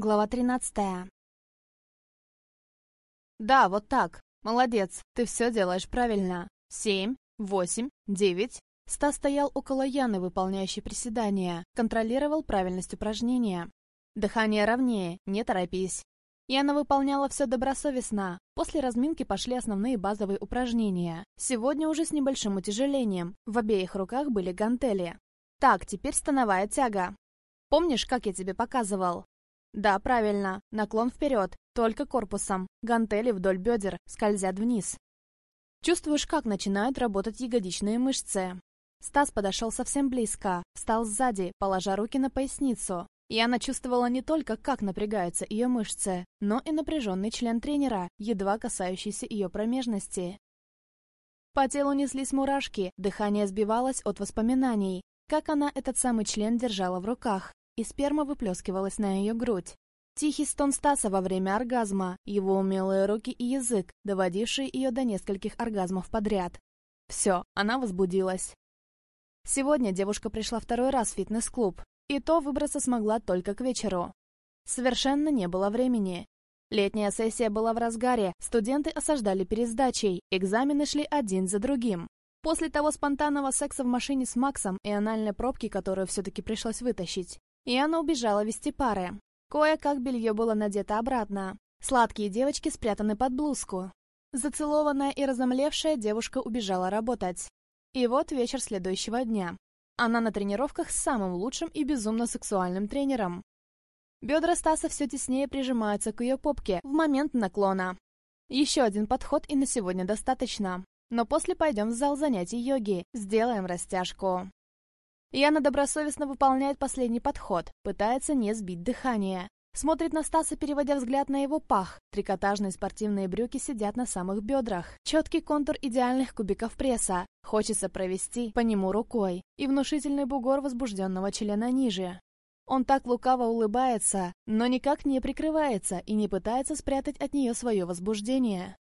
Глава 13. Да, вот так. Молодец, ты все делаешь правильно. Семь, восемь, девять. Стас стоял около Яны, выполняющей приседания, контролировал правильность упражнения. Дыхание ровнее, не торопись. Яна выполняла все добросовестно. После разминки пошли основные базовые упражнения. Сегодня уже с небольшим утяжелением. В обеих руках были гантели. Так, теперь становая тяга. Помнишь, как я тебе показывал? Да, правильно. Наклон вперед, только корпусом. Гантели вдоль бедер, скользят вниз. Чувствуешь, как начинают работать ягодичные мышцы. Стас подошел совсем близко, встал сзади, положа руки на поясницу. Яна чувствовала не только, как напрягаются ее мышцы, но и напряженный член тренера, едва касающийся ее промежности. По телу неслись мурашки, дыхание сбивалось от воспоминаний, как она этот самый член держала в руках, и сперма выплескивалась на ее грудь. Тихий стон Стаса во время оргазма, его умелые руки и язык, доводившие ее до нескольких оргазмов подряд. Все, она возбудилась. Сегодня девушка пришла второй раз в фитнес-клуб, и то выбраться смогла только к вечеру. Совершенно не было времени. Летняя сессия была в разгаре, студенты осаждали перед сдачей, экзамены шли один за другим. После того спонтанного секса в машине с Максом и анальной пробки, которую все-таки пришлось вытащить, и она убежала вести пары. Кое-как белье было надето обратно. Сладкие девочки спрятаны под блузку. Зацелованная и разомлевшая девушка убежала работать. И вот вечер следующего дня. Она на тренировках с самым лучшим и безумно сексуальным тренером. Бедра Стаса все теснее прижимаются к ее попке в момент наклона. Еще один подход и на сегодня достаточно. Но после пойдем в зал занятий йоги, сделаем растяжку. Яна добросовестно выполняет последний подход, пытается не сбить дыхание. Смотрит на Стаса, переводя взгляд на его пах. Трикотажные спортивные брюки сидят на самых бедрах. Четкий контур идеальных кубиков пресса. Хочется провести по нему рукой. И внушительный бугор возбужденного члена ниже. Он так лукаво улыбается, но никак не прикрывается и не пытается спрятать от нее свое возбуждение.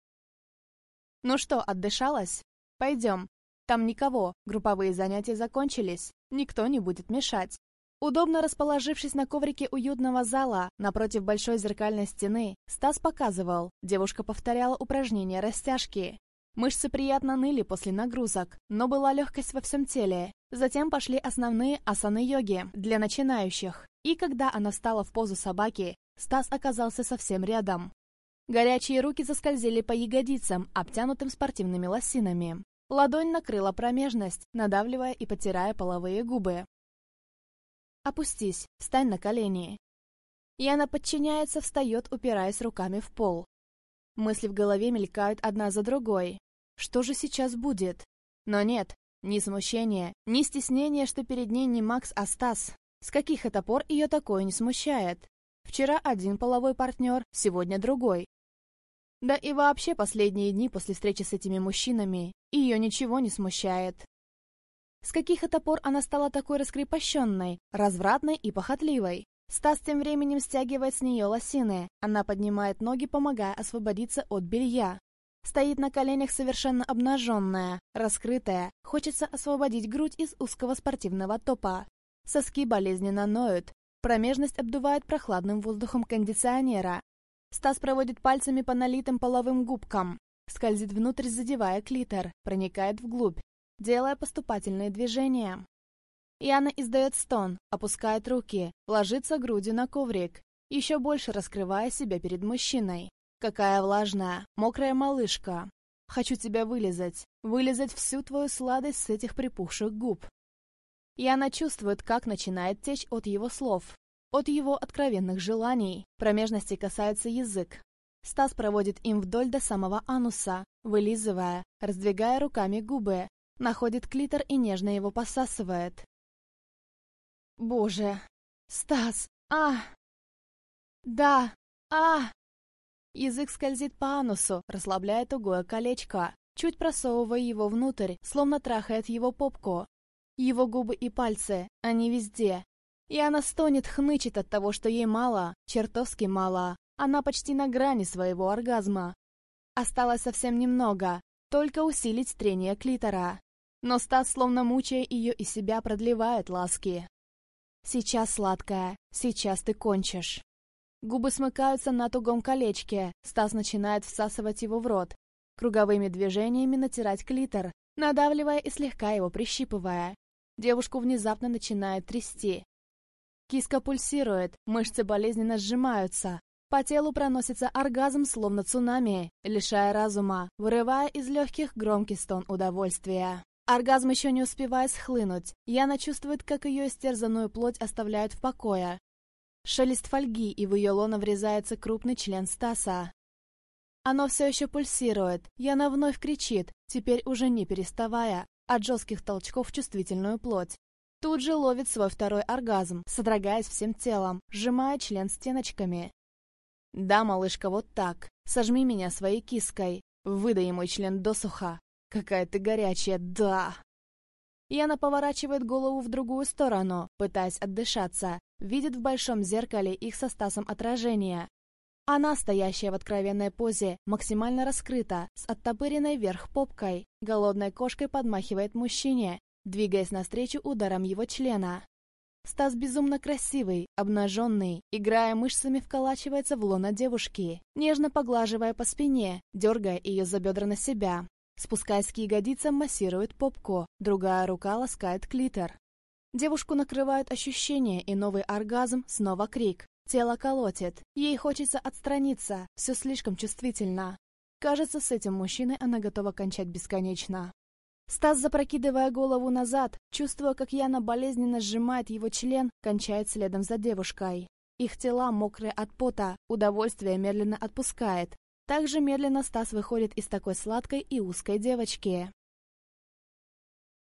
«Ну что, отдышалась? Пойдем. Там никого, групповые занятия закончились, никто не будет мешать. Удобно расположившись на коврике уютного зала, напротив большой зеркальной стены, Стас показывал, девушка повторяла упражнения растяжки. Мышцы приятно ныли после нагрузок, но была легкость во всем теле. Затем пошли основные асаны-йоги для начинающих. И когда она встала в позу собаки, Стас оказался совсем рядом. Горячие руки заскользили по ягодицам, обтянутым спортивными лосинами. Ладонь накрыла промежность, надавливая и потирая половые губы. «Опустись, встань на колени». Яна подчиняется, встает, упираясь руками в пол. Мысли в голове мелькают одна за другой. Что же сейчас будет? Но нет, ни смущения, ни стеснения, что перед ней не Макс, а Стас. С каких это пор ее такое не смущает? Вчера один половой партнер, сегодня другой. Да и вообще последние дни после встречи с этими мужчинами ее ничего не смущает. С каких это пор она стала такой раскрепощенной, развратной и похотливой? Стас тем временем стягивает с нее лосины. Она поднимает ноги, помогая освободиться от белья. Стоит на коленях совершенно обнаженная, раскрытая. Хочется освободить грудь из узкого спортивного топа. Соски болезненно ноют. Промежность обдувает прохладным воздухом кондиционера. Стас проводит пальцами по налитым половым губкам, скользит внутрь, задевая клитор, проникает вглубь, делая поступательные движения. Яна издает стон, опускает руки, ложится грудью на коврик, еще больше раскрывая себя перед мужчиной. Какая влажная, мокрая малышка. Хочу тебя вылезать, вылезать всю твою сладость с этих припухших губ. Яна чувствует, как начинает течь от его слов, от его откровенных желаний промежности касается язык. Стас проводит им вдоль до самого ануса, вылизывая, раздвигая руками губы, находит клитор и нежно его посасывает. Боже! Стас! А! Да! А! Язык скользит по анусу, расслабляя тугое колечко, чуть просовывая его внутрь, словно трахает его попку. Его губы и пальцы, они везде, и она стонет, хнычет от того, что ей мало, чертовски мало. Она почти на грани своего оргазма. Осталось совсем немного, только усилить трение клитора. Но Стас, словно мучая ее и себя, продлевает ласки. «Сейчас, сладкая, сейчас ты кончишь». Губы смыкаются на тугом колечке. Стас начинает всасывать его в рот. Круговыми движениями натирать клитор, надавливая и слегка его прищипывая. Девушку внезапно начинает трясти. Киска пульсирует, мышцы болезненно сжимаются. По телу проносится оргазм, словно цунами, лишая разума, вырывая из легких громкий стон удовольствия. Оргазм еще не успевает схлынуть. Яна чувствует, как ее истерзанную плоть оставляют в покое. Шелест фольги, и в ее лоно врезается крупный член Стаса. Оно все еще пульсирует. Яна вновь кричит, теперь уже не переставая, от жестких толчков в чувствительную плоть. Тут же ловит свой второй оргазм, содрогаясь всем телом, сжимая член стеночками. «Да, малышка, вот так. Сожми меня своей киской. Выдай мой член досуха. Какая ты горячая, да!» Яна поворачивает голову в другую сторону, пытаясь отдышаться, видит в большом зеркале их со Стасом отражение. Она, стоящая в откровенной позе, максимально раскрыта, с оттопыренной вверх попкой, голодной кошкой подмахивает мужчине, двигаясь навстречу ударом его члена. Стас безумно красивый, обнаженный, играя мышцами, вколачивается в лоно девушки, нежно поглаживая по спине, дергая ее за бедра на себя. Спускаясь к ягодицам, массирует попку, другая рука ласкает клитор. Девушку накрывают ощущения и новый оргазм, снова крик. Тело колотит. Ей хочется отстраниться, все слишком чувствительно. Кажется, с этим мужчиной она готова кончать бесконечно. Стас, запрокидывая голову назад, чувствуя, как Яна болезненно сжимает его член, кончает следом за девушкой. Их тела мокрые от пота, удовольствие медленно отпускает. Также медленно Стас выходит из такой сладкой и узкой девочки.